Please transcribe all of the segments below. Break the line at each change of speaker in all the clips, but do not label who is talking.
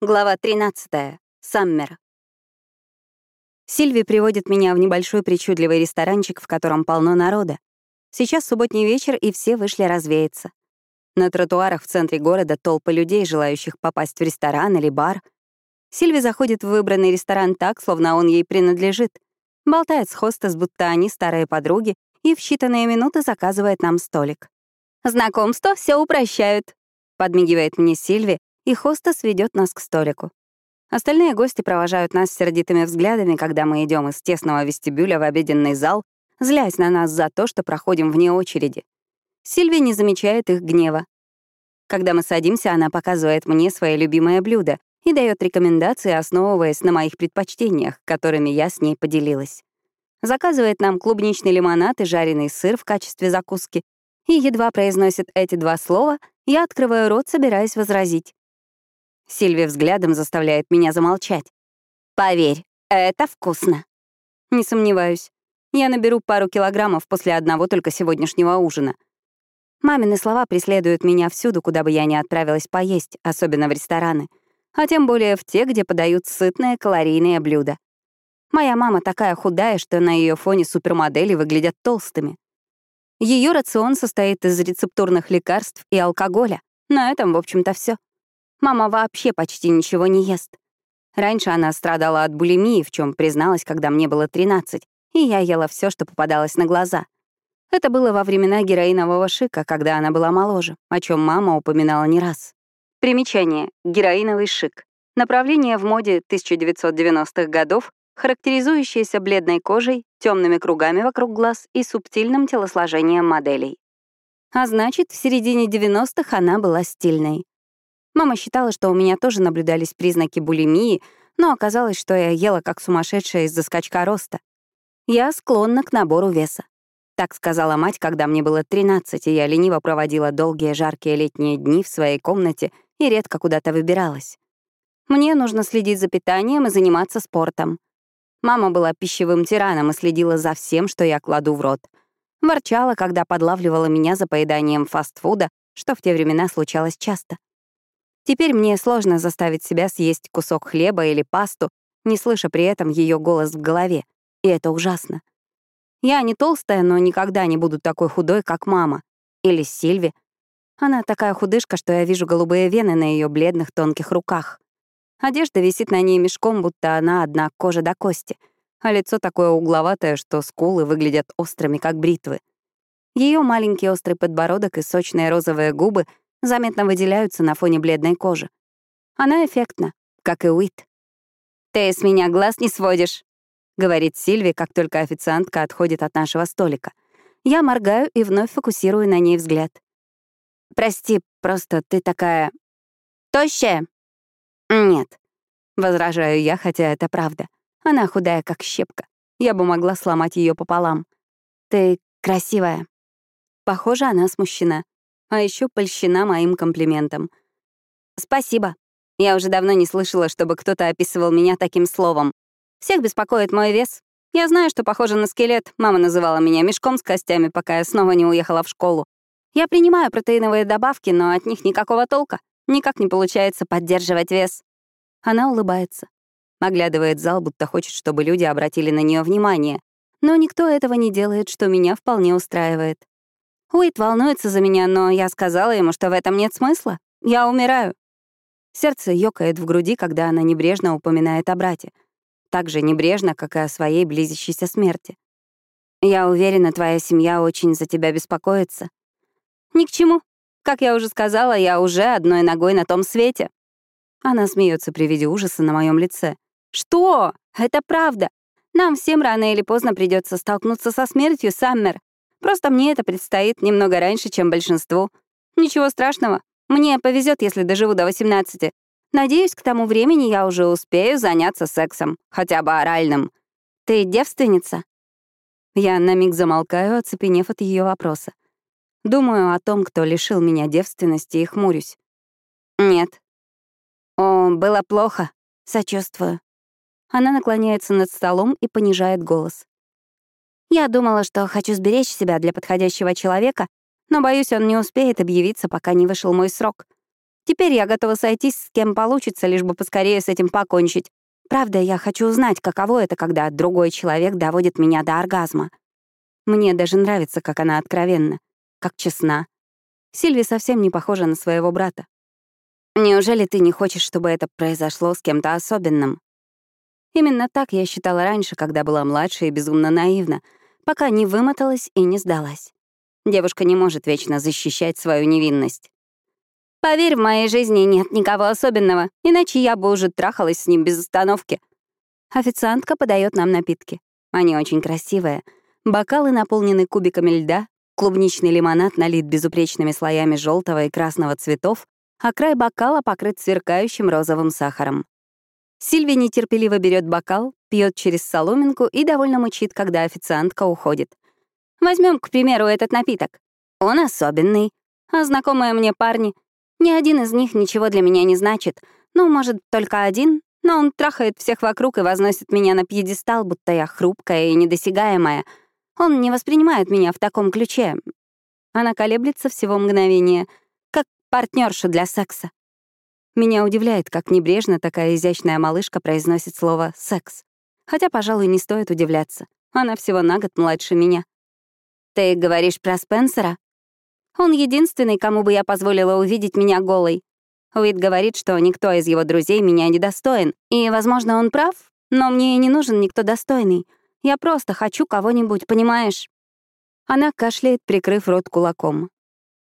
Глава 13. Саммер. Сильви приводит меня в небольшой причудливый ресторанчик, в котором полно народа. Сейчас субботний вечер, и все вышли развеяться. На тротуарах в центре города толпы людей, желающих попасть в ресторан или бар. Сильви заходит в выбранный ресторан так, словно он ей принадлежит. Болтает с хостес, будто они старые подруги, и в считанные минуты заказывает нам столик. «Знакомства все упрощают», — подмигивает мне Сильви, и хостес ведет нас к столику. Остальные гости провожают нас сердитыми взглядами, когда мы идем из тесного вестибюля в обеденный зал, злясь на нас за то, что проходим вне очереди. Сильви не замечает их гнева. Когда мы садимся, она показывает мне свое любимое блюдо и дает рекомендации, основываясь на моих предпочтениях, которыми я с ней поделилась. Заказывает нам клубничный лимонад и жареный сыр в качестве закуски, и едва произносит эти два слова, я открываю рот, собираясь возразить. Сильви взглядом заставляет меня замолчать. «Поверь, это вкусно». Не сомневаюсь. Я наберу пару килограммов после одного только сегодняшнего ужина. Мамины слова преследуют меня всюду, куда бы я ни отправилась поесть, особенно в рестораны, а тем более в те, где подают сытные калорийные блюда. Моя мама такая худая, что на ее фоне супермодели выглядят толстыми. Ее рацион состоит из рецептурных лекарств и алкоголя. На этом, в общем-то, все. Мама вообще почти ничего не ест. Раньше она страдала от булимии, в чем призналась, когда мне было 13, и я ела все, что попадалось на глаза. Это было во времена героинового шика, когда она была моложе, о чем мама упоминала не раз. Примечание. Героиновый шик. Направление в моде 1990-х годов, характеризующееся бледной кожей, темными кругами вокруг глаз и субтильным телосложением моделей. А значит, в середине 90-х она была стильной. Мама считала, что у меня тоже наблюдались признаки булимии, но оказалось, что я ела как сумасшедшая из-за скачка роста. Я склонна к набору веса. Так сказала мать, когда мне было 13, и я лениво проводила долгие жаркие летние дни в своей комнате и редко куда-то выбиралась. Мне нужно следить за питанием и заниматься спортом. Мама была пищевым тираном и следила за всем, что я кладу в рот. Ворчала, когда подлавливала меня за поеданием фастфуда, что в те времена случалось часто. Теперь мне сложно заставить себя съесть кусок хлеба или пасту, не слыша при этом ее голос в голове. И это ужасно. Я не толстая, но никогда не буду такой худой, как мама. Или Сильви. Она такая худышка, что я вижу голубые вены на ее бледных тонких руках. Одежда висит на ней мешком, будто она одна кожа до кости, а лицо такое угловатое, что скулы выглядят острыми, как бритвы. Ее маленький острый подбородок и сочные розовые губы — заметно выделяются на фоне бледной кожи. Она эффектна, как и Уит. «Ты с меня глаз не сводишь», — говорит Сильви, как только официантка отходит от нашего столика. Я моргаю и вновь фокусирую на ней взгляд. «Прости, просто ты такая... тощая?» «Нет», — возражаю я, хотя это правда. Она худая, как щепка. Я бы могла сломать ее пополам. «Ты красивая». Похоже, она смущена а еще польщена моим комплиментом. «Спасибо. Я уже давно не слышала, чтобы кто-то описывал меня таким словом. Всех беспокоит мой вес. Я знаю, что похоже на скелет. Мама называла меня мешком с костями, пока я снова не уехала в школу. Я принимаю протеиновые добавки, но от них никакого толка. Никак не получается поддерживать вес. Она улыбается. Оглядывает зал, будто хочет, чтобы люди обратили на нее внимание. Но никто этого не делает, что меня вполне устраивает. Уит волнуется за меня, но я сказала ему, что в этом нет смысла. Я умираю. Сердце ёкает в груди, когда она небрежно упоминает о брате. Так же небрежно, как и о своей близящейся смерти. Я уверена, твоя семья очень за тебя беспокоится. Ни к чему. Как я уже сказала, я уже одной ногой на том свете. Она смеется при виде ужаса на моем лице. Что? Это правда. Нам всем рано или поздно придется столкнуться со смертью, Саммер. Просто мне это предстоит немного раньше, чем большинству. Ничего страшного. Мне повезет, если доживу до 18. Надеюсь, к тому времени я уже успею заняться сексом, хотя бы оральным. Ты девственница? Я на миг замолкаю, оцепенев от ее вопроса. Думаю о том, кто лишил меня девственности, и хмурюсь. Нет. О, было плохо. Сочувствую. Она наклоняется над столом и понижает голос. Я думала, что хочу сберечь себя для подходящего человека, но, боюсь, он не успеет объявиться, пока не вышел мой срок. Теперь я готова сойтись с кем получится, лишь бы поскорее с этим покончить. Правда, я хочу узнать, каково это, когда другой человек доводит меня до оргазма. Мне даже нравится, как она откровенна, как честна. Сильви совсем не похожа на своего брата. Неужели ты не хочешь, чтобы это произошло с кем-то особенным? Именно так я считала раньше, когда была младше и безумно наивна, пока не вымоталась и не сдалась. Девушка не может вечно защищать свою невинность. Поверь, в моей жизни нет никого особенного, иначе я бы уже трахалась с ним без остановки. Официантка подает нам напитки. Они очень красивые. Бокалы наполнены кубиками льда, клубничный лимонад налит безупречными слоями желтого и красного цветов, а край бокала покрыт сверкающим розовым сахаром. Сильви нетерпеливо берет бокал, пьет через соломинку и довольно мычит, когда официантка уходит. Возьмем, к примеру, этот напиток. Он особенный. А знакомые мне парни, ни один из них ничего для меня не значит. Ну, может, только один, но он трахает всех вокруг и возносит меня на пьедестал, будто я хрупкая и недосягаемая — он не воспринимает меня в таком ключе. Она колеблется всего мгновение, как партнерша для секса. Меня удивляет, как небрежно такая изящная малышка произносит слово «секс». Хотя, пожалуй, не стоит удивляться. Она всего на год младше меня. «Ты говоришь про Спенсера?» Он единственный, кому бы я позволила увидеть меня голой. Уит говорит, что никто из его друзей меня не достоин, и, возможно, он прав, но мне и не нужен никто достойный. Я просто хочу кого-нибудь, понимаешь?» Она кашляет, прикрыв рот кулаком.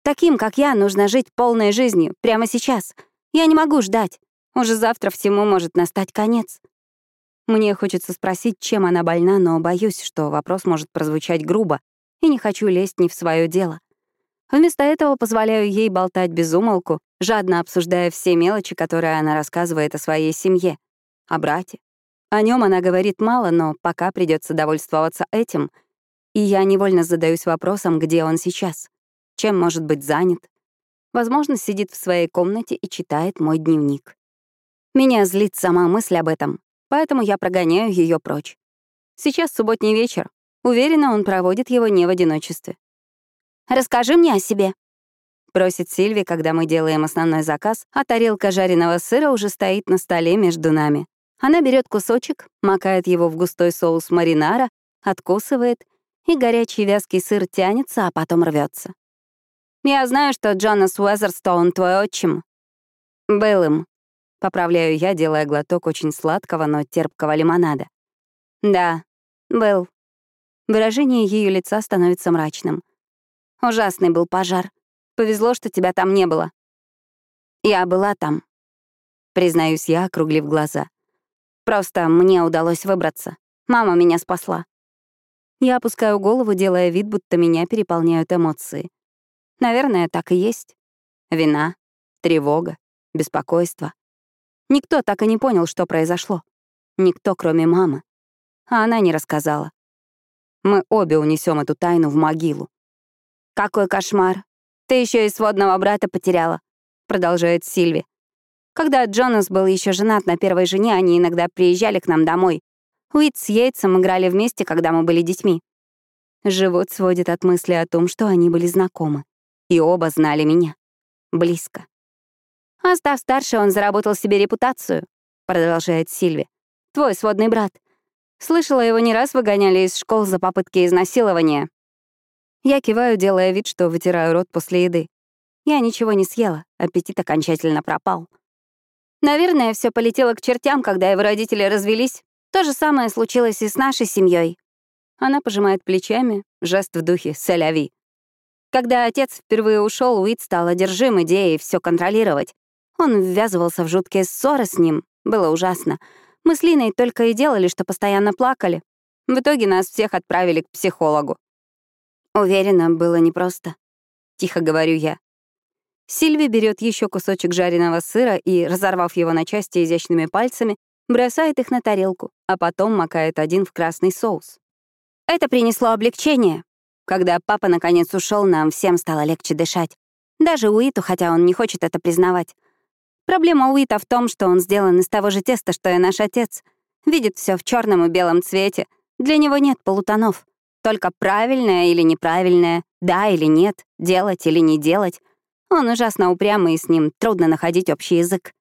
«Таким, как я, нужно жить полной жизнью, прямо сейчас. Я не могу ждать. Уже завтра всему может настать конец». Мне хочется спросить, чем она больна, но боюсь, что вопрос может прозвучать грубо, и не хочу лезть не в свое дело. Вместо этого позволяю ей болтать без умолку, жадно обсуждая все мелочи, которые она рассказывает о своей семье, о брате, о нем она говорит мало, но пока придется довольствоваться этим. И я невольно задаюсь вопросом, где он сейчас, чем может быть занят. Возможно, сидит в своей комнате и читает мой дневник. Меня злит сама мысль об этом, поэтому я прогоняю ее прочь. Сейчас субботний вечер. Уверена, он проводит его не в одиночестве. «Расскажи мне о себе», — просит Сильви, когда мы делаем основной заказ, а тарелка жареного сыра уже стоит на столе между нами. Она берет кусочек, макает его в густой соус маринара, откусывает, и горячий вязкий сыр тянется, а потом рвется. «Я знаю, что Джонас Уэзерстоун твой отчим». «Был им», — поправляю я, делая глоток очень сладкого, но терпкого лимонада. «Да, был». Выражение ее лица становится мрачным. «Ужасный был пожар. Повезло, что тебя там не было». «Я была там», — признаюсь я, округлив глаза. Просто мне удалось выбраться. Мама меня спасла. Я опускаю голову, делая вид, будто меня переполняют эмоции. Наверное, так и есть. Вина, тревога, беспокойство. Никто так и не понял, что произошло. Никто, кроме мамы. А она не рассказала. Мы обе унесем эту тайну в могилу. «Какой кошмар! Ты еще и сводного брата потеряла», — продолжает Сильви. Когда Джонас был еще женат на первой жене, они иногда приезжали к нам домой. Уит с Йейтсом играли вместе, когда мы были детьми. Живот сводит от мысли о том, что они были знакомы. И оба знали меня. Близко. А став старше, он заработал себе репутацию, продолжает Сильви. Твой сводный брат. Слышала, его не раз выгоняли из школ за попытки изнасилования. Я киваю, делая вид, что вытираю рот после еды. Я ничего не съела, аппетит окончательно пропал. Наверное, все полетело к чертям, когда его родители развелись. То же самое случилось и с нашей семьей. Она пожимает плечами, жест в духе «сэляви». Когда отец впервые ушел, Уит стал одержим идеей все контролировать. Он ввязывался в жуткие ссоры с ним. Было ужасно. Мы с Линой только и делали, что постоянно плакали. В итоге нас всех отправили к психологу. Уверена, было непросто. Тихо говорю я. Сильви берет еще кусочек жареного сыра и, разорвав его на части изящными пальцами, бросает их на тарелку, а потом макает один в красный соус. Это принесло облегчение. Когда папа наконец ушел, нам всем стало легче дышать. Даже Уиту, хотя он не хочет это признавать. Проблема Уита в том, что он сделан из того же теста, что и наш отец. Видит все в черном и белом цвете. Для него нет полутонов. Только правильное или неправильное, да или нет, делать или не делать. Он ужасно упрямый, и с ним трудно находить общий язык.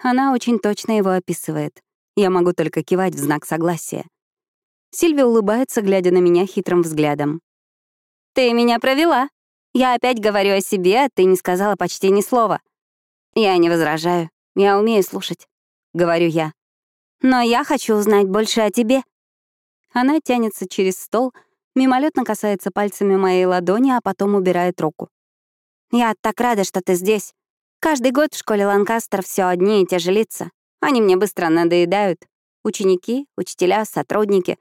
Она очень точно его описывает. Я могу только кивать в знак согласия. Сильвия улыбается, глядя на меня хитрым взглядом. «Ты меня провела. Я опять говорю о себе, а ты не сказала почти ни слова. Я не возражаю. Я умею слушать», — говорю я. «Но я хочу узнать больше о тебе». Она тянется через стол, мимолетно касается пальцами моей ладони, а потом убирает руку. «Я так рада, что ты здесь. Каждый год в школе Ланкастер все одни и те же лица. Они мне быстро надоедают. Ученики, учителя, сотрудники.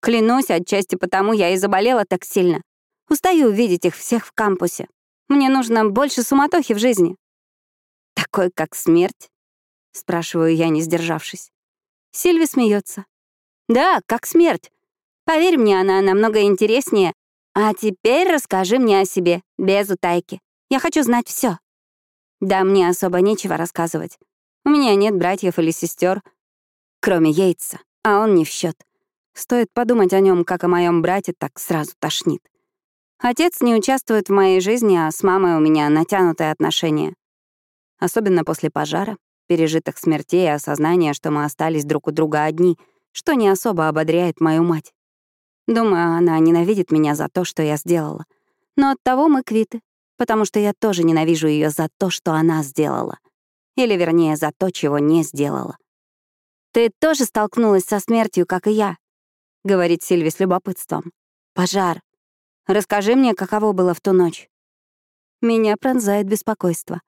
Клянусь, отчасти потому я и заболела так сильно. Устаю видеть их всех в кампусе. Мне нужно больше суматохи в жизни. «Такой, как смерть?» — спрашиваю я, не сдержавшись. Сильви смеется. «Да, как смерть. Поверь мне, она намного интереснее. А теперь расскажи мне о себе, без утайки. Я хочу знать все. Да, мне особо нечего рассказывать. У меня нет братьев или сестер, кроме Йейтса, а он не в счет. Стоит подумать о нем, как о моем брате, так сразу тошнит. Отец не участвует в моей жизни, а с мамой у меня натянутые отношения. Особенно после пожара, пережитых смертей и осознания, что мы остались друг у друга одни, что не особо ободряет мою мать. Думаю, она ненавидит меня за то, что я сделала. Но от того мы квиты, потому что я тоже ненавижу ее за то, что она сделала. Или, вернее, за то, чего не сделала. «Ты тоже столкнулась со смертью, как и я», — говорит Сильви с любопытством. «Пожар. Расскажи мне, каково было в ту ночь». Меня пронзает беспокойство.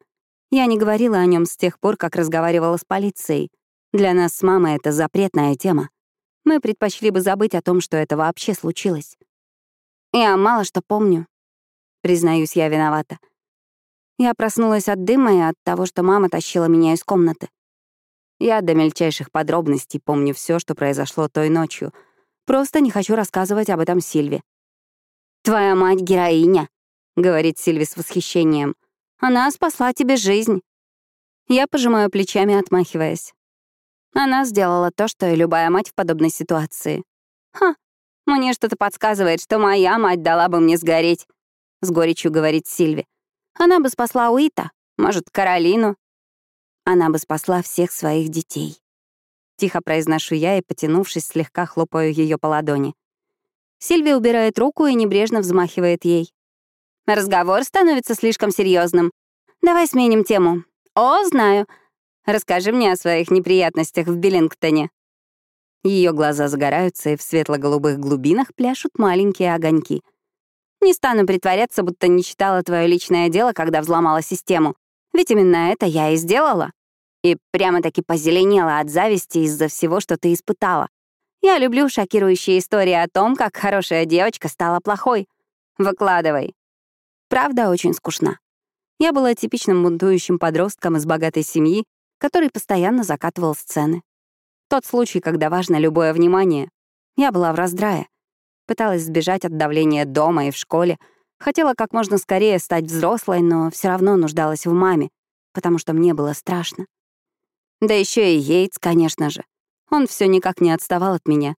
Я не говорила о нем с тех пор, как разговаривала с полицией. Для нас с мамой это запретная тема мы предпочли бы забыть о том, что это вообще случилось. Я мало что помню. Признаюсь, я виновата. Я проснулась от дыма и от того, что мама тащила меня из комнаты. Я до мельчайших подробностей помню все, что произошло той ночью. Просто не хочу рассказывать об этом Сильве. «Твоя мать — героиня», — говорит Сильви с восхищением. «Она спасла тебе жизнь». Я пожимаю плечами, отмахиваясь. Она сделала то, что и любая мать в подобной ситуации. «Ха, мне что-то подсказывает, что моя мать дала бы мне сгореть», — с горечью говорит Сильви. «Она бы спасла Уита, может, Каролину. Она бы спасла всех своих детей». Тихо произношу я и, потянувшись, слегка хлопаю ее по ладони. Сильви убирает руку и небрежно взмахивает ей. «Разговор становится слишком серьезным. Давай сменим тему. О, знаю, Расскажи мне о своих неприятностях в Биллингтоне». Ее глаза загораются, и в светло-голубых глубинах пляшут маленькие огоньки. «Не стану притворяться, будто не читала твое личное дело, когда взломала систему. Ведь именно это я и сделала. И прямо-таки позеленела от зависти из-за всего, что ты испытала. Я люблю шокирующие истории о том, как хорошая девочка стала плохой. Выкладывай. Правда, очень скучна. Я была типичным бунтующим подростком из богатой семьи, который постоянно закатывал сцены. Тот случай, когда важно любое внимание. Я была в раздрае. Пыталась сбежать от давления дома и в школе. Хотела как можно скорее стать взрослой, но все равно нуждалась в маме, потому что мне было страшно. Да еще и Йейтс, конечно же. Он все никак не отставал от меня.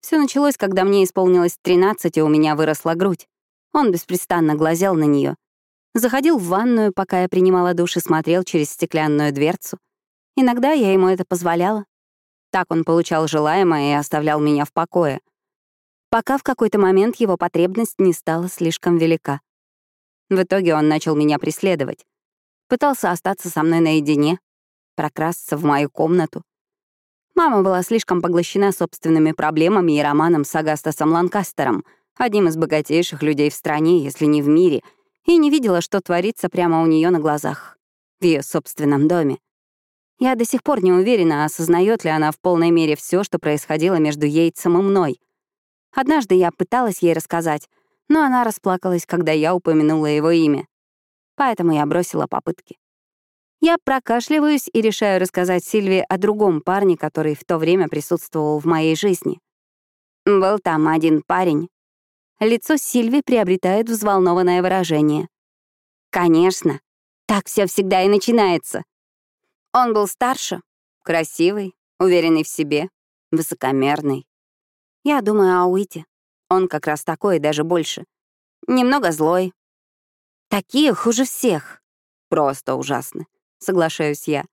Все началось, когда мне исполнилось 13, и у меня выросла грудь. Он беспрестанно глазел на нее, Заходил в ванную, пока я принимала душ и смотрел через стеклянную дверцу. Иногда я ему это позволяла. Так он получал желаемое и оставлял меня в покое. Пока в какой-то момент его потребность не стала слишком велика. В итоге он начал меня преследовать. Пытался остаться со мной наедине, прокрасться в мою комнату. Мама была слишком поглощена собственными проблемами и романом с Агастасом Ланкастером, одним из богатейших людей в стране, если не в мире — и не видела, что творится прямо у нее на глазах, в ее собственном доме. Я до сих пор не уверена, осознает ли она в полной мере все, что происходило между Ейцем и мной. Однажды я пыталась ей рассказать, но она расплакалась, когда я упомянула его имя. Поэтому я бросила попытки. Я прокашливаюсь и решаю рассказать Сильвии о другом парне, который в то время присутствовал в моей жизни. Был там один парень, Лицо Сильви приобретает взволнованное выражение. «Конечно, так все всегда и начинается». Он был старше, красивый, уверенный в себе, высокомерный. Я думаю о Уите. Он как раз такой, даже больше. Немного злой. Такие хуже всех. Просто ужасны, соглашаюсь я.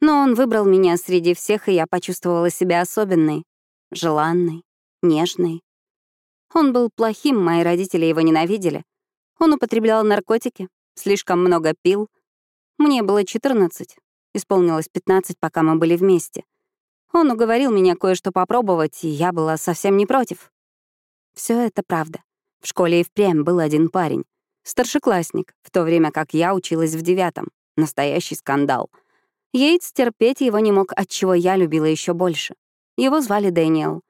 Но он выбрал меня среди всех, и я почувствовала себя особенной, желанной, нежной. Он был плохим, мои родители его ненавидели. Он употреблял наркотики, слишком много пил. Мне было 14, исполнилось 15, пока мы были вместе. Он уговорил меня кое-что попробовать, и я была совсем не против. Все это правда. В школе и впрямь был один парень. Старшеклассник, в то время как я училась в девятом. Настоящий скандал — Йейтс терпеть его не мог, от чего я любила еще больше. Его звали Дэниел.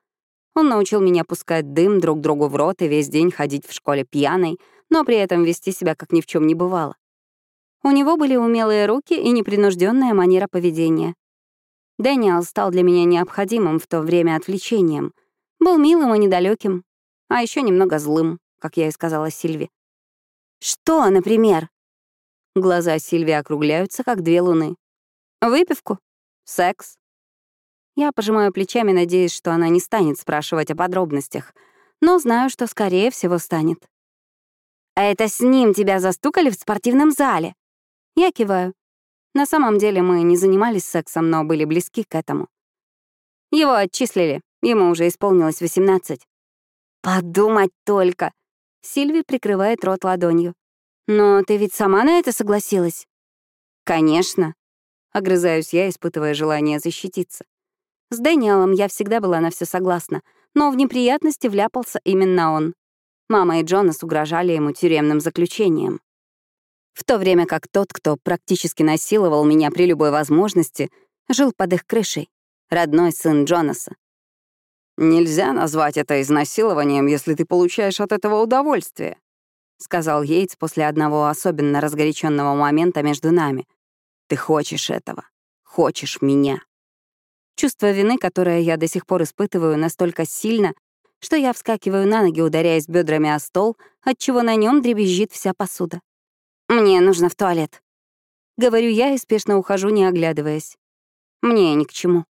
Он научил меня пускать дым друг другу в рот и весь день ходить в школе пьяной, но при этом вести себя как ни в чем не бывало. У него были умелые руки и непринужденная манера поведения. Дэниел стал для меня необходимым в то время отвлечением. Был милым и недалеким, а еще немного злым, как я и сказала Сильви. «Что, например?» Глаза Сильви округляются, как две луны. Выпивку? Секс? Я пожимаю плечами, надеясь, что она не станет спрашивать о подробностях, но знаю, что скорее всего станет. «А это с ним тебя застукали в спортивном зале?» Я киваю. На самом деле мы не занимались сексом, но были близки к этому. Его отчислили, ему уже исполнилось 18. «Подумать только!» Сильви прикрывает рот ладонью. «Но ты ведь сама на это согласилась?» «Конечно. Огрызаюсь я, испытывая желание защититься. С Дэниелом я всегда была на все согласна, но в неприятности вляпался именно он. Мама и Джонас угрожали ему тюремным заключением. В то время как тот, кто практически насиловал меня при любой возможности, жил под их крышей, родной сын Джонаса.
«Нельзя назвать это изнасилованием, если ты получаешь от этого удовольствие», — сказал Йейтс после одного особенно разгоряченного момента между нами, ты хочешь этого. Хочешь меня.
Чувство вины, которое я до сих пор испытываю, настолько сильно, что я вскакиваю на ноги, ударяясь бедрами о стол, отчего на нем дребезжит вся посуда. «Мне нужно в туалет». Говорю я и спешно ухожу, не оглядываясь. Мне ни к чему.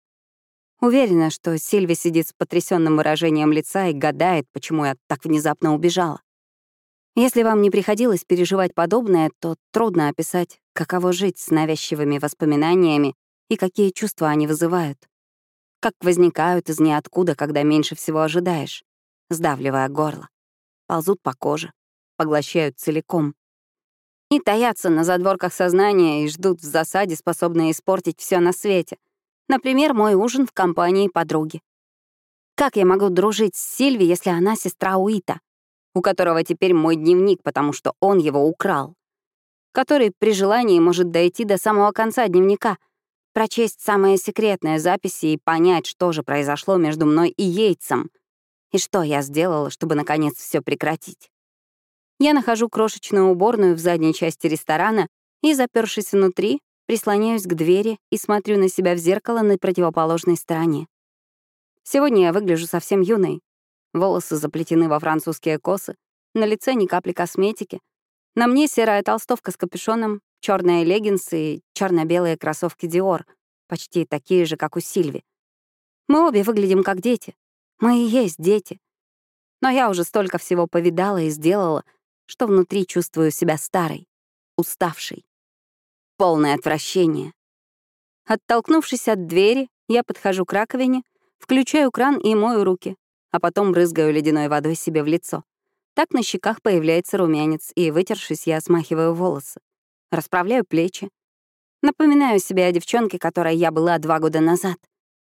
Уверена, что Сильви сидит с потрясенным выражением лица и гадает, почему я так внезапно убежала. Если вам не приходилось переживать подобное, то трудно описать, каково жить с навязчивыми воспоминаниями и какие чувства они вызывают. Как возникают из ниоткуда, когда меньше всего ожидаешь, сдавливая горло. Ползут по коже, поглощают целиком. И таятся на задворках сознания и ждут в засаде, способные испортить все на свете. Например, мой ужин в компании подруги. Как я могу дружить с Сильви, если она сестра Уита? У которого теперь мой дневник, потому что он его украл, который при желании может дойти до самого конца дневника, прочесть самые секретные записи и понять, что же произошло между мной и Ейцем, и что я сделала, чтобы наконец все прекратить. Я нахожу крошечную уборную в задней части ресторана и, запершись внутри, прислоняюсь к двери и смотрю на себя в зеркало на противоположной стороне. Сегодня я выгляжу совсем юной, Волосы заплетены во французские косы, на лице ни капли косметики. На мне серая толстовка с капюшоном, черные леггинсы и черно белые кроссовки Dior, почти такие же, как у Сильви. Мы обе выглядим как дети. Мы и есть дети. Но я уже столько всего повидала и сделала, что внутри чувствую себя старой, уставшей. Полное отвращение. Оттолкнувшись от двери, я подхожу к раковине, включаю кран и мою руки, а потом брызгаю ледяной водой себе в лицо. Так на щеках появляется румянец, и, вытершись, я смахиваю волосы. Расправляю плечи. Напоминаю себе о девчонке, которой я была два года назад,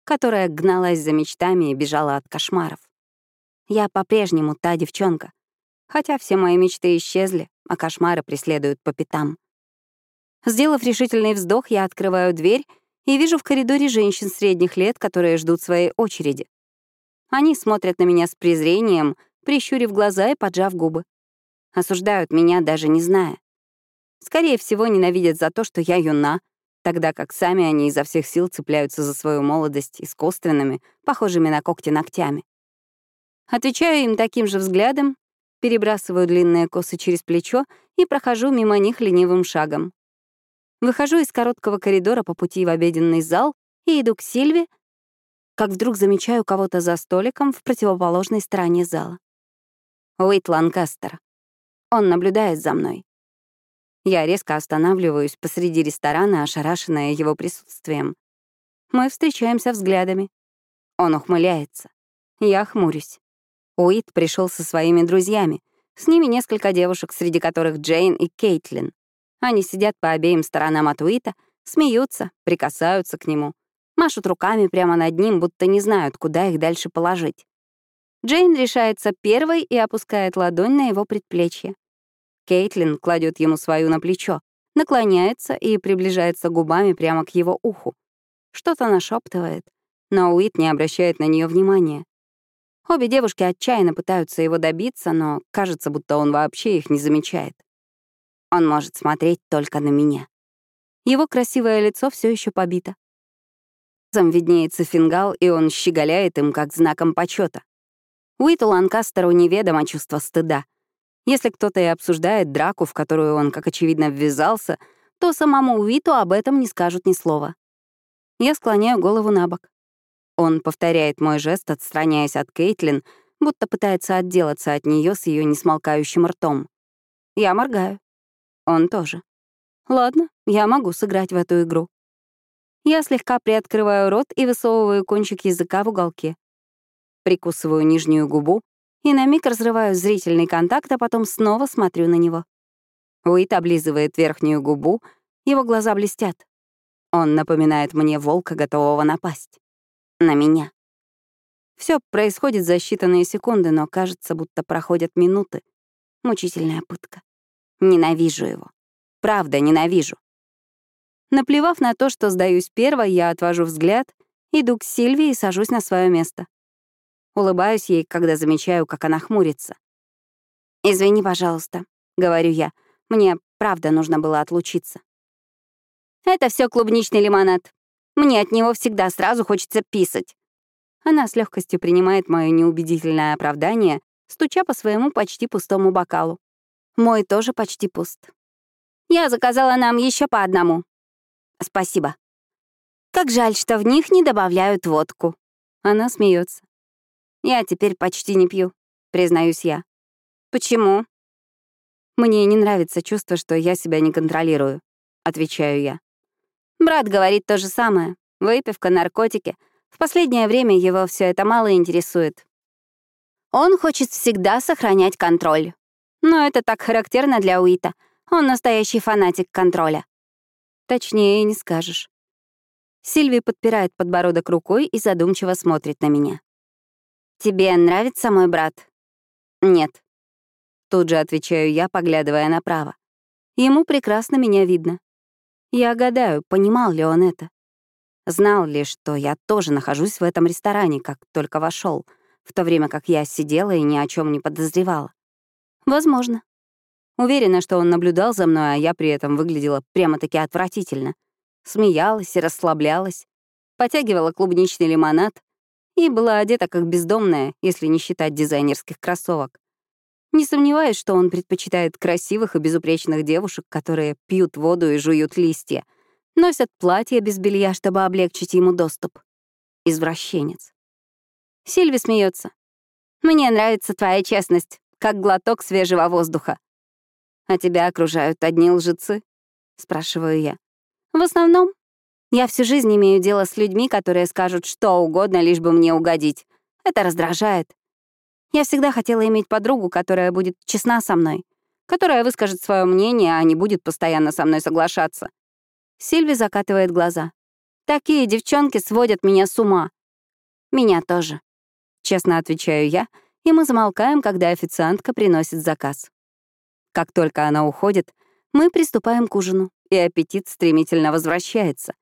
которая гналась за мечтами и бежала от кошмаров. Я по-прежнему та девчонка, хотя все мои мечты исчезли, а кошмары преследуют по пятам. Сделав решительный вздох, я открываю дверь и вижу в коридоре женщин средних лет, которые ждут своей очереди. Они смотрят на меня с презрением, прищурив глаза и поджав губы. Осуждают меня, даже не зная. Скорее всего, ненавидят за то, что я юна, тогда как сами они изо всех сил цепляются за свою молодость искусственными, похожими на когти ногтями. Отвечаю им таким же взглядом, перебрасываю длинные косы через плечо и прохожу мимо них ленивым шагом. Выхожу из короткого коридора по пути в обеденный зал и иду к Сильве, как вдруг замечаю кого-то за столиком в противоположной стороне зала. Уит Ланкастер. Он наблюдает за мной. Я резко останавливаюсь посреди ресторана, ошарашенная его присутствием. Мы встречаемся взглядами. Он ухмыляется. Я хмурюсь. Уит пришел со своими друзьями. С ними несколько девушек, среди которых Джейн и Кейтлин. Они сидят по обеим сторонам от Уита, смеются, прикасаются к нему, машут руками прямо над ним, будто не знают, куда их дальше положить. Джейн решается первой и опускает ладонь на его предплечье. Кейтлин кладет ему свою на плечо, наклоняется и приближается губами прямо к его уху. Что-то нашептывает, но Уит не обращает на нее внимания. Обе девушки отчаянно пытаются его добиться, но кажется, будто он вообще их не замечает. Он может смотреть только на меня. Его красивое лицо все еще побито. Там виднеется фингал, и он щеголяет им как знаком почета. Уиту Ланкастеру неведомо чувство стыда. Если кто-то и обсуждает драку, в которую он, как очевидно, ввязался, то самому Уиту об этом не скажут ни слова. Я склоняю голову на бок. Он повторяет мой жест, отстраняясь от Кейтлин, будто пытается отделаться от нее с ее несмолкающим ртом. Я моргаю. Он тоже. Ладно, я могу сыграть в эту игру. Я слегка приоткрываю рот и высовываю кончик языка в уголке. Прикусываю нижнюю губу и на миг разрываю зрительный контакт, а потом снова смотрю на него. Уит облизывает верхнюю губу, его глаза блестят. Он напоминает мне волка, готового напасть. На меня. Все происходит за считанные секунды, но кажется, будто проходят минуты. Мучительная пытка. Ненавижу его. Правда, ненавижу. Наплевав на то, что сдаюсь первой, я отвожу взгляд, иду к Сильвии и сажусь на свое место. Улыбаюсь ей, когда замечаю, как она хмурится. «Извини, пожалуйста», — говорю я. «Мне правда нужно было отлучиться». «Это все клубничный лимонад. Мне от него всегда сразу хочется писать». Она с легкостью принимает мое неубедительное оправдание, стуча по своему почти пустому бокалу. Мой тоже почти пуст. Я заказала нам еще по одному. Спасибо. Как жаль, что в них не добавляют водку. Она смеется. Я теперь почти не пью, признаюсь я. Почему? Мне не нравится чувство, что я себя не контролирую, отвечаю я. Брат говорит то же самое. Выпивка, наркотики. В последнее время его все это мало интересует. Он хочет всегда сохранять контроль. Но это так характерно для Уита. Он настоящий фанатик контроля. Точнее, не скажешь. Сильви подпирает подбородок рукой и задумчиво смотрит на меня. «Тебе нравится мой брат?» «Нет». Тут же отвечаю я, поглядывая направо. Ему прекрасно меня видно. Я гадаю, понимал ли он это. Знал ли, что я тоже нахожусь в этом ресторане, как только вошел, в то время как я сидела и ни о чем не подозревала. Возможно. Уверена, что он наблюдал за мной, а я при этом выглядела прямо-таки отвратительно. Смеялась и расслаблялась, потягивала клубничный лимонад, и была одета как бездомная, если не считать дизайнерских кроссовок. Не сомневаюсь, что он предпочитает красивых и безупречных девушек, которые пьют воду и жуют листья, носят платья без белья, чтобы облегчить ему доступ. Извращенец. Сильви смеется. «Мне нравится твоя честность, как глоток свежего воздуха». «А тебя окружают одни лжецы?» — спрашиваю я. «В основном я всю жизнь имею дело с людьми, которые скажут что угодно, лишь бы мне угодить. Это раздражает. Я всегда хотела иметь подругу, которая будет честна со мной, которая выскажет свое мнение, а не будет постоянно со мной соглашаться. Сильви закатывает глаза. Такие девчонки сводят меня с ума. Меня тоже. Честно отвечаю я, и мы замолкаем, когда официантка приносит заказ. Как только она уходит, мы приступаем к ужину, и аппетит стремительно возвращается.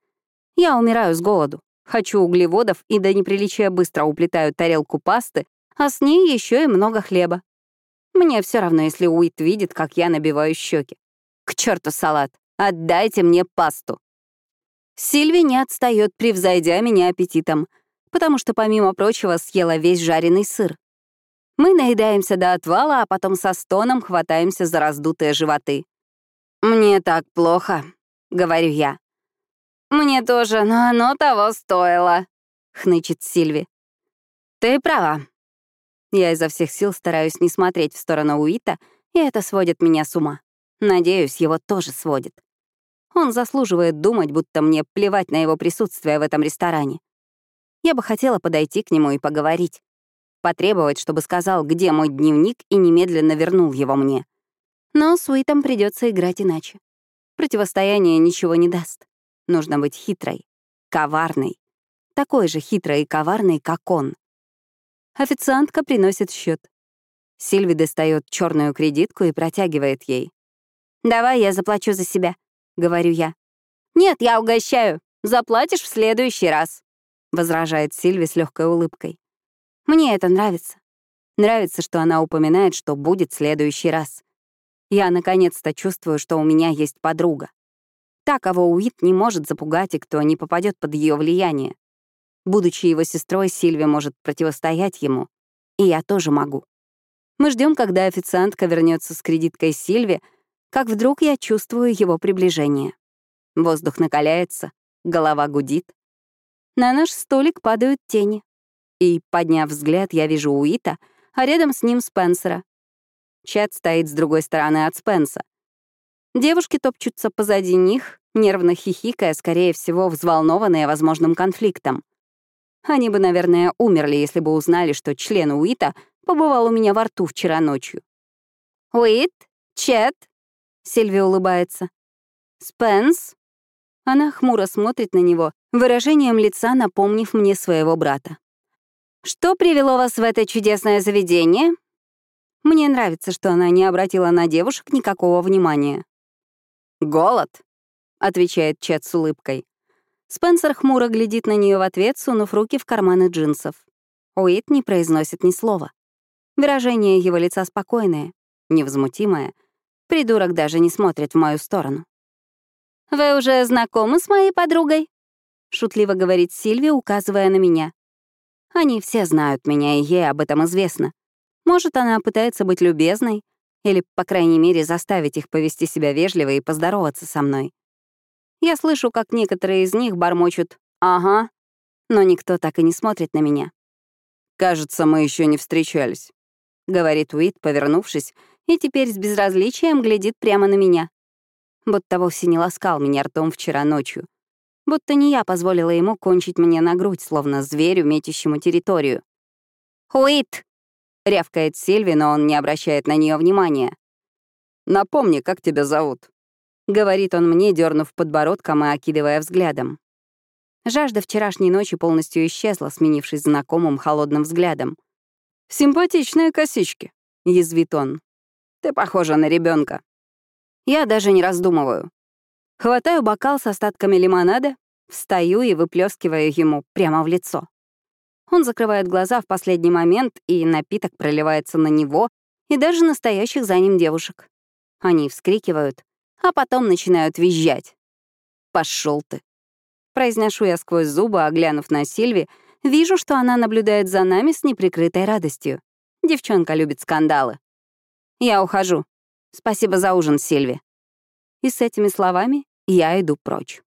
Я умираю с голоду. Хочу углеводов и до неприличия быстро уплетаю тарелку пасты, а с ней еще и много хлеба. Мне все равно, если Уит видит, как я набиваю щеки. К черту салат! Отдайте мне пасту! Сильви не отстает, превзойдя меня аппетитом, потому что, помимо прочего, съела весь жареный сыр. Мы наедаемся до отвала, а потом со стоном хватаемся за раздутые животы. «Мне так плохо», — говорю я. «Мне тоже, но оно того стоило», — хнычет Сильви. «Ты права». Я изо всех сил стараюсь не смотреть в сторону Уита, и это сводит меня с ума. Надеюсь, его тоже сводит. Он заслуживает думать, будто мне плевать на его присутствие в этом ресторане. Я бы хотела подойти к нему и поговорить. Потребовать, чтобы сказал, где мой дневник, и немедленно вернул его мне. Но с Уитом придется играть иначе. Противостояние ничего не даст. Нужно быть хитрой, коварной. Такой же хитрой и коварной, как он. Официантка приносит счет. Сильви достает черную кредитку и протягивает ей. «Давай я заплачу за себя», — говорю я. «Нет, я угощаю. Заплатишь в следующий раз», — возражает Сильви с легкой улыбкой. Мне это нравится. Нравится, что она упоминает, что будет в следующий раз. Я наконец-то чувствую, что у меня есть подруга. Та, кого Уит не может запугать и кто не попадет под ее влияние. Будучи его сестрой, Сильви может противостоять ему. И я тоже могу. Мы ждем, когда официантка вернется с кредиткой Сильви, как вдруг я чувствую его приближение. Воздух накаляется, голова гудит. На наш столик падают тени. И, подняв взгляд, я вижу Уита, а рядом с ним Спенсера. Чат стоит с другой стороны от Спенса. Девушки топчутся позади них, нервно хихикая, скорее всего, взволнованные возможным конфликтом. Они бы, наверное, умерли, если бы узнали, что член Уита побывал у меня во рту вчера ночью. «Уит? Чет?» Сильви улыбается. «Спенс?» Она хмуро смотрит на него, выражением лица напомнив мне своего брата. «Что привело вас в это чудесное заведение?» Мне нравится, что она не обратила на девушек никакого внимания. «Голод», — отвечает Чет с улыбкой. Спенсер хмуро глядит на нее в ответ, сунув руки в карманы джинсов. Уит не произносит ни слова. Выражение его лица спокойное, невозмутимое, Придурок даже не смотрит в мою сторону. «Вы уже знакомы с моей подругой?» — шутливо говорит Сильви, указывая на меня. Они все знают меня, и ей об этом известно. Может, она пытается быть любезной или, по крайней мере, заставить их повести себя вежливо и поздороваться со мной. Я слышу, как некоторые из них бормочут «ага», но никто так и не смотрит на меня.
«Кажется, мы еще не встречались», — говорит Уит, повернувшись и теперь с безразличием глядит прямо на меня. Будто вовсе не ласкал меня ртом вчера ночью. Будто не я позволила ему кончить мне на грудь, словно зверю, метящему территорию. «Уит!» — рявкает Сильви, но он не обращает на нее внимания.
«Напомни, как тебя зовут?»
— говорит он мне, дернув подбородком и окидывая взглядом. Жажда вчерашней ночи полностью исчезла, сменившись знакомым холодным взглядом.
«Симпатичные косички», — язвит он. Ты похожа на ребенка.
Я даже не раздумываю. Хватаю бокал с остатками лимонада, встаю и выплескиваю ему прямо в лицо. Он закрывает глаза в последний момент, и напиток проливается на него и даже настоящих за ним девушек. Они вскрикивают, а потом начинают визжать. Пошел ты!» Произношу я сквозь зубы, оглянув на Сильви, вижу, что она наблюдает за нами с неприкрытой радостью. Девчонка любит скандалы. Я ухожу. Спасибо за ужин, Сильви. И с этими словами я иду прочь.